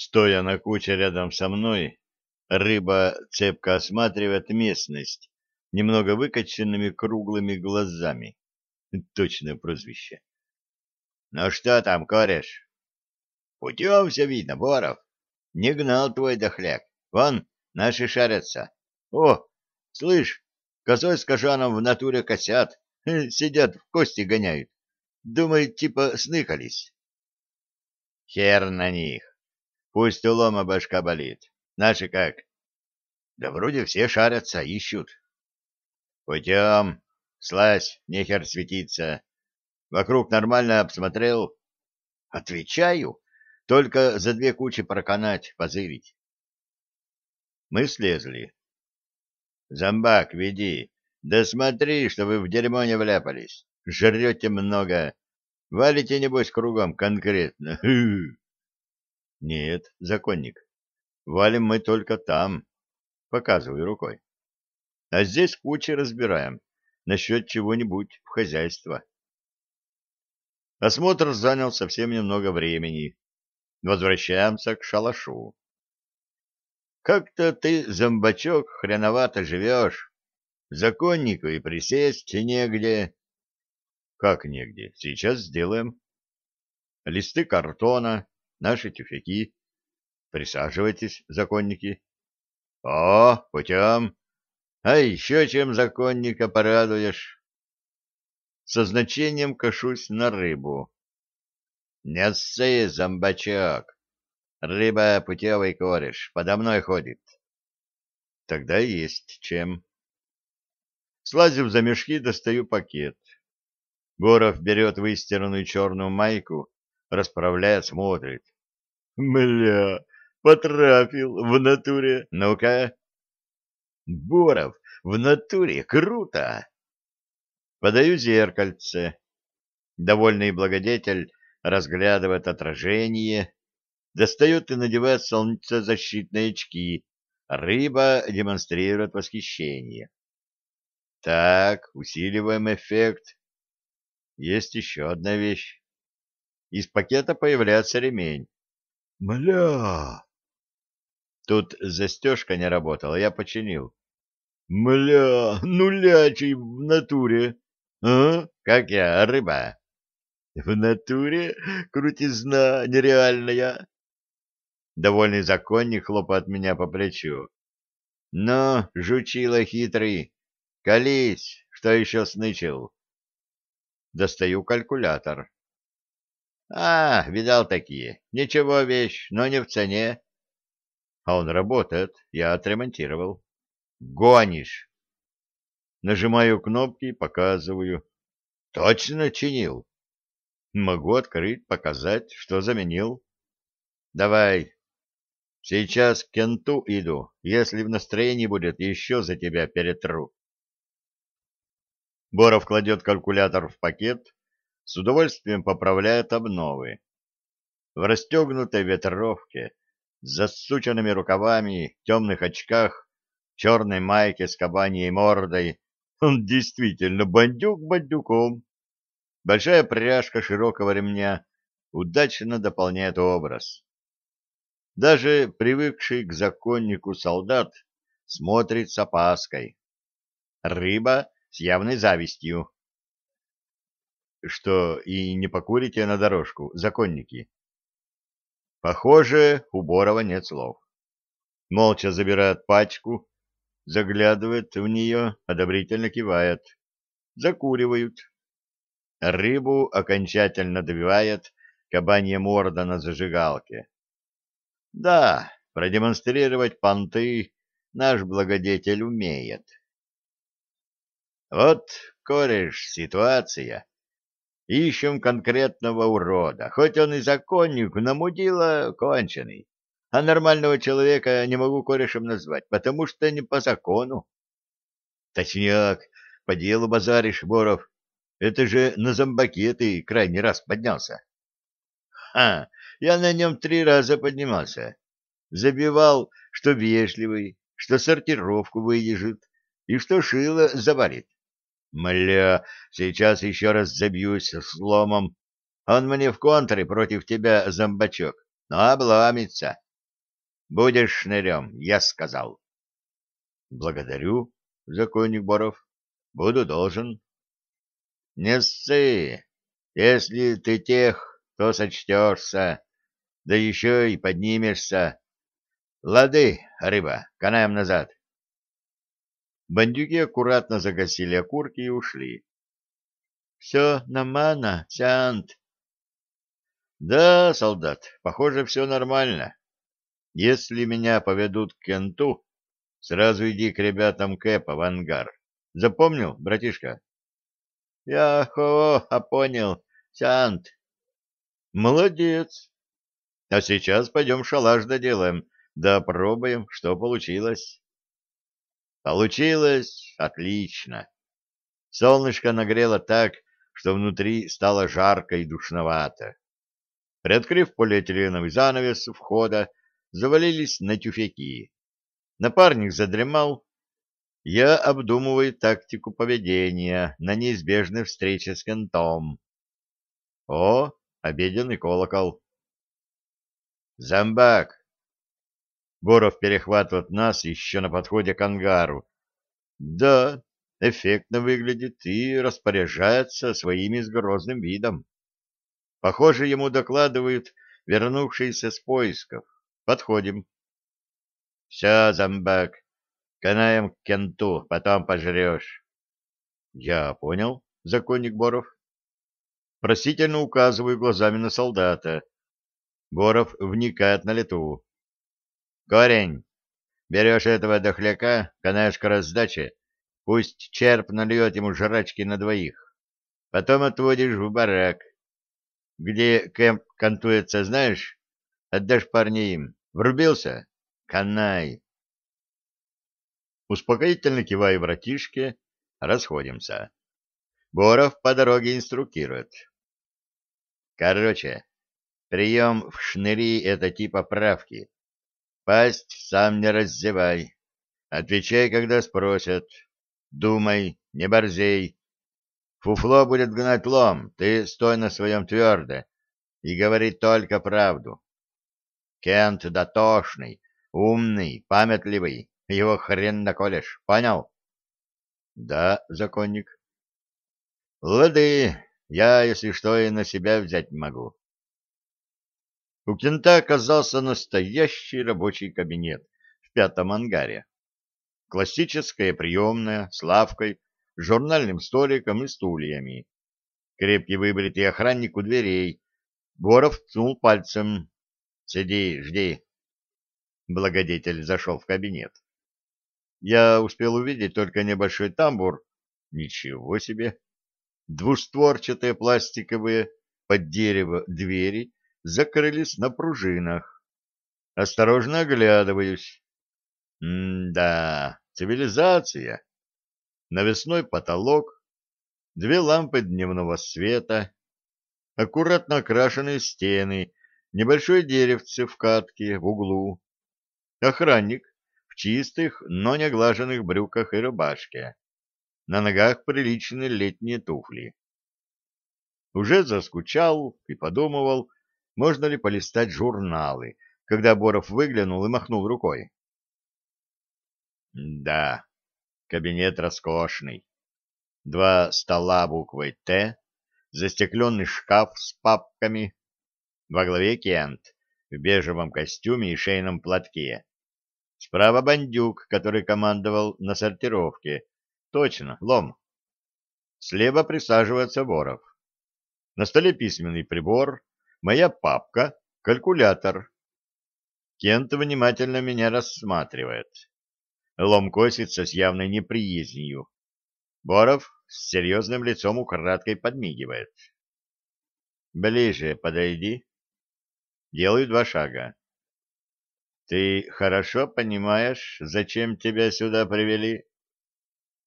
Стоя на куче рядом со мной, рыба цепко осматривает местность немного выкоченными круглыми глазами. Точное прозвище. — Ну что там, кореш? — Путем все видно, Боров. Не гнал твой дохляк. Вон, наши шарятся. О, слышь, косой с кожаном в натуре косят. Сидят, в кости гоняют. Думают, типа сныкались. — Хер на них. Пусть у лома башка болит. Наши как? Да вроде все шарятся, ищут. Путем. Слазь, нехер светиться. Вокруг нормально обсмотрел. Отвечаю. Только за две кучи проканать, позырить. Мы слезли. Зомбак, веди. Да смотри, что вы в дерьмо не вляпались. Жрете много. Валите, небось, кругом конкретно. Хы -хы. Нет, законник, валим мы только там. Показывай рукой. А здесь кучи разбираем. Насчет чего-нибудь в хозяйство. Осмотр занял совсем немного времени. Возвращаемся к шалашу. Как-то ты, зомбачок, хреновато живешь. Законнику и присесть негде. Как негде? Сейчас сделаем. Листы картона, наши тюфяки. Присаживайтесь, законники. О, путем. А еще чем законника порадуешь? Со значением кашусь на рыбу. Не ссы, зомбачок. Рыба путевый кореш, подо мной ходит. Тогда есть чем. Слазив за мешки, достаю пакет. Горов берет выстиранную черную майку, расправляя, смотрит. Мля, потрапил в натуре. Ну-ка. Боров, в натуре круто. Подаю зеркальце. Довольный благодетель разглядывает отражение, достает и надевает солнцезащитные очки. Рыба демонстрирует восхищение. Так, усиливаем эффект. Есть еще одна вещь. Из пакета появляется ремень. Мля! Тут застежка не работала, я починил. Мля, нулячий в натуре. А? Как я, рыба? В натуре крутизна нереальная. Довольный законник хлопает меня по плечу. Но, жучила хитрый, колись, что еще снычил. Достаю калькулятор. А, видал такие. Ничего вещь, но не в цене. А он работает, я отремонтировал. Гонишь. Нажимаю кнопки и показываю. Точно чинил. Могу открыть, показать, что заменил. Давай. Сейчас к кенту иду. Если в настроении будет, еще за тебя перетру. Боров кладет калькулятор в пакет, с удовольствием поправляет обновы. В расстегнутой ветровке, с засученными рукавами, темных очках, черной майке с кабаньей мордой, он действительно бандюк бандюком. Большая пряжка широкого ремня удачно дополняет образ. Даже привыкший к законнику солдат смотрит с опаской. Рыба с явной завистью что и не покурите на дорожку, законники. Похоже, у Борова нет слов. Молча забирает пачку, заглядывает в нее, одобрительно кивает. Закуривают. Рыбу окончательно добивает кабанья морда на зажигалке. Да, продемонстрировать понты наш благодетель умеет. Вот, кореш, ситуация, Ищем конкретного урода, хоть он и законник, но мудила конченый. А нормального человека не могу корешем назвать, потому что не по закону. Точняк, по делу базаришь, Боров. Это же на зомбаке ты крайний раз поднялся. Ха, я на нем три раза поднимался. Забивал, что вежливый, что сортировку выдержит и что шило заварит. Мля, сейчас еще раз забьюсь сломом. Он мне в контре против тебя, зомбачок, но обламится. Будешь шнырем, я сказал. Благодарю, законник Боров. Буду должен. Не ссы. Если ты тех, то сочтешься, да еще и поднимешься. Лады, рыба, канаем назад. Бандюги аккуратно загасили окурки и ушли. — Все намана, Сянт. — Да, солдат, похоже, все нормально. Если меня поведут к кенту, сразу иди к ребятам Кэпа в ангар. Запомнил, братишка? — Я хо, а понял, Сянт. — Молодец. А сейчас пойдем шалаш доделаем, да пробуем, что получилось. Получилось отлично. Солнышко нагрело так, что внутри стало жарко и душновато. Приоткрыв полиэтиленовый занавес у входа, завалились на тюфяки. Напарник задремал. Я обдумываю тактику поведения на неизбежной встрече с кентом. О, обеденный колокол. Замбак. Боров перехватывает нас еще на подходе к ангару. Да, эффектно выглядит и распоряжается своими с грозным видом. Похоже, ему докладывают вернувшиеся с поисков. Подходим. Все, зомбак, канаем к кенту, потом пожрешь. Я понял, законник Боров. Просительно указываю глазами на солдата. Боров вникает на лету. Корень, берешь этого дохляка, канаешь к раздаче, пусть черп нальет ему жрачки на двоих. Потом отводишь в барак. Где кемп кантуется, знаешь? Отдашь парней им. Врубился? Канай. Успокоительно киваю братишке, расходимся. Боров по дороге инструктирует. Короче, прием в шныри — это типа правки. Пасть сам не раззевай. Отвечай, когда спросят. Думай, не борзей. Фуфло будет гнать лом, ты стой на своем твердо и говори только правду. Кент дотошный, умный, памятливый, его хрен наколешь, понял? Да, законник. Лады, я, если что, и на себя взять могу. У кента оказался настоящий рабочий кабинет в пятом ангаре. Классическая приемная с лавкой, журнальным столиком и стульями. Крепкий выбритый охранник у дверей. Боров ткнул пальцем. «Сиди, жди». Благодетель зашел в кабинет. Я успел увидеть только небольшой тамбур. Ничего себе! Двустворчатые пластиковые под дерево двери закрылись на пружинах. Осторожно оглядываюсь. М-да, цивилизация. Навесной потолок, две лампы дневного света, аккуратно окрашенные стены, небольшое деревце в катке в углу, охранник в чистых, но не глаженных брюках и рубашке. На ногах приличные летние туфли. Уже заскучал и подумывал, можно ли полистать журналы, когда Боров выглянул и махнул рукой. Да, кабинет роскошный. Два стола буквой «Т», застекленный шкаф с папками, во главе Кент в бежевом костюме и шейном платке. Справа бандюк, который командовал на сортировке. Точно, лом. Слева присаживается Боров. На столе письменный прибор, Моя папка — калькулятор. Кент внимательно меня рассматривает. Лом косится с явной неприязнью. Боров с серьезным лицом украдкой подмигивает. «Ближе подойди». Делаю два шага. «Ты хорошо понимаешь, зачем тебя сюда привели?»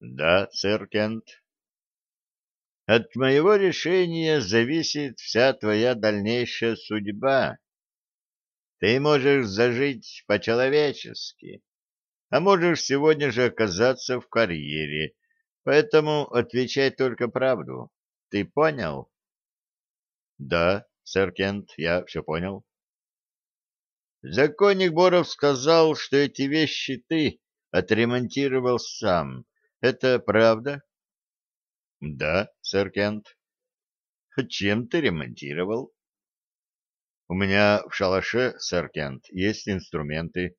«Да, сэр Кент». От моего решения зависит вся твоя дальнейшая судьба. Ты можешь зажить по-человечески, а можешь сегодня же оказаться в карьере, поэтому отвечай только правду. Ты понял? — Да, сэр Кент, я все понял. Законник Боров сказал, что эти вещи ты отремонтировал сам. Это правда? — Да, сэр Кент. Чем ты ремонтировал? У меня в шалаше, сэр Кент, есть инструменты.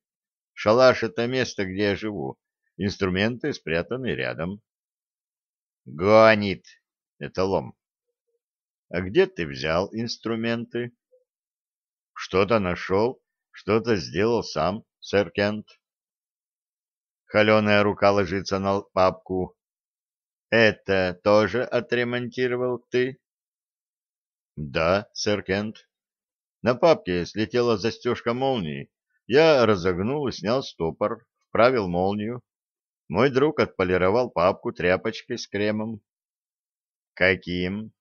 Шалаш — это место, где я живу. Инструменты спрятаны рядом. Гонит. Это лом. А где ты взял инструменты? Что-то нашел, что-то сделал сам, сэр Кент. Холеная рука ложится на папку. Это тоже отремонтировал ты? Да, сэр Кент. На папке слетела застежка молнии. Я разогнул и снял стопор, вправил молнию. Мой друг отполировал папку тряпочкой с кремом. Каким?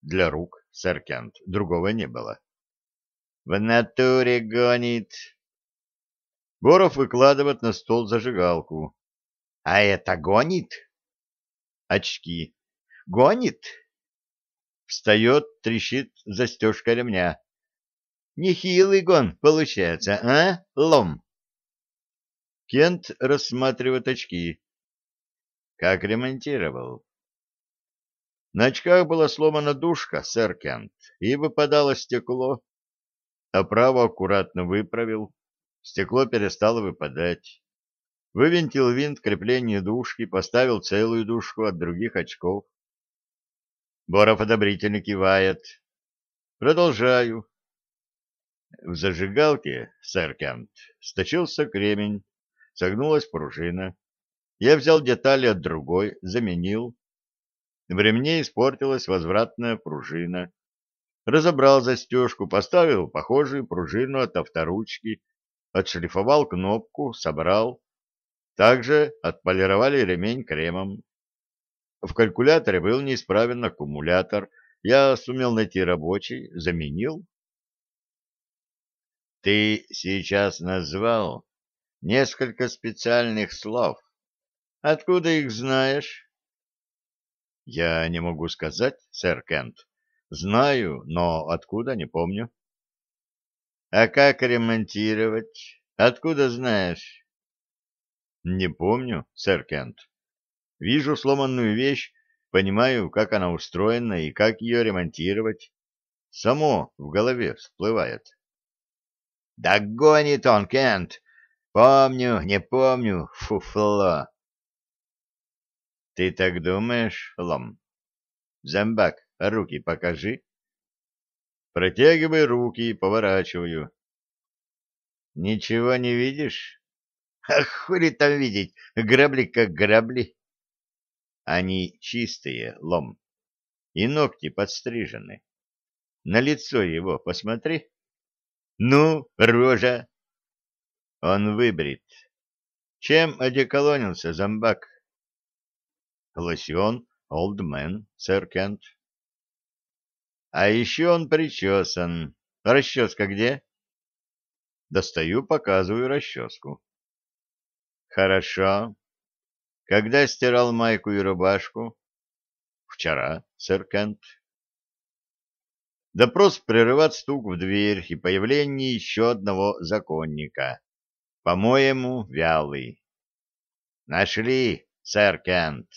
Для рук, сэр Кент. Другого не было. В натуре гонит. Боров выкладывает на стол зажигалку. А это гонит? очки. Гонит. Встает, трещит застежка ремня. Нехилый гон получается, а, лом? Кент рассматривает очки. Как ремонтировал? На очках была сломана дужка, сэр Кент, и выпадало стекло. А Оправу аккуратно выправил, стекло перестало выпадать вывинтил винт крепления дужки, поставил целую дужку от других очков. Боров одобрительно кивает. Продолжаю. В зажигалке, сэр Кент, сточился кремень, согнулась пружина. Я взял детали от другой, заменил. В ремне испортилась возвратная пружина. Разобрал застежку, поставил похожую пружину от авторучки, отшлифовал кнопку, собрал. Также отполировали ремень кремом. В калькуляторе был неисправен аккумулятор. Я сумел найти рабочий, заменил. Ты сейчас назвал несколько специальных слов. Откуда их знаешь? Я не могу сказать, сэр Кент. Знаю, но откуда не помню. А как ремонтировать? Откуда знаешь? Не помню, сэр Кент. Вижу сломанную вещь, понимаю, как она устроена и как ее ремонтировать. Само в голове всплывает. Догонит он, Кент. Помню, не помню, фуфло. Ты так думаешь, Лом? Зембак, руки покажи. Протягивай руки, поворачиваю. Ничего не видишь? А хули там видеть, грабли как грабли. Они чистые, лом, и ногти подстрижены. На лицо его посмотри. Ну, рожа. Он выбрит. Чем одеколонился зомбак? Лосьон Олдмен, сэр Кент. А еще он причесан. Расческа где? Достаю, показываю расческу. Хорошо. Когда стирал майку и рубашку? Вчера, сэр Кент. Допрос прерывает стук в дверь и появление еще одного законника. По-моему, вялый. Нашли, сэр Кент.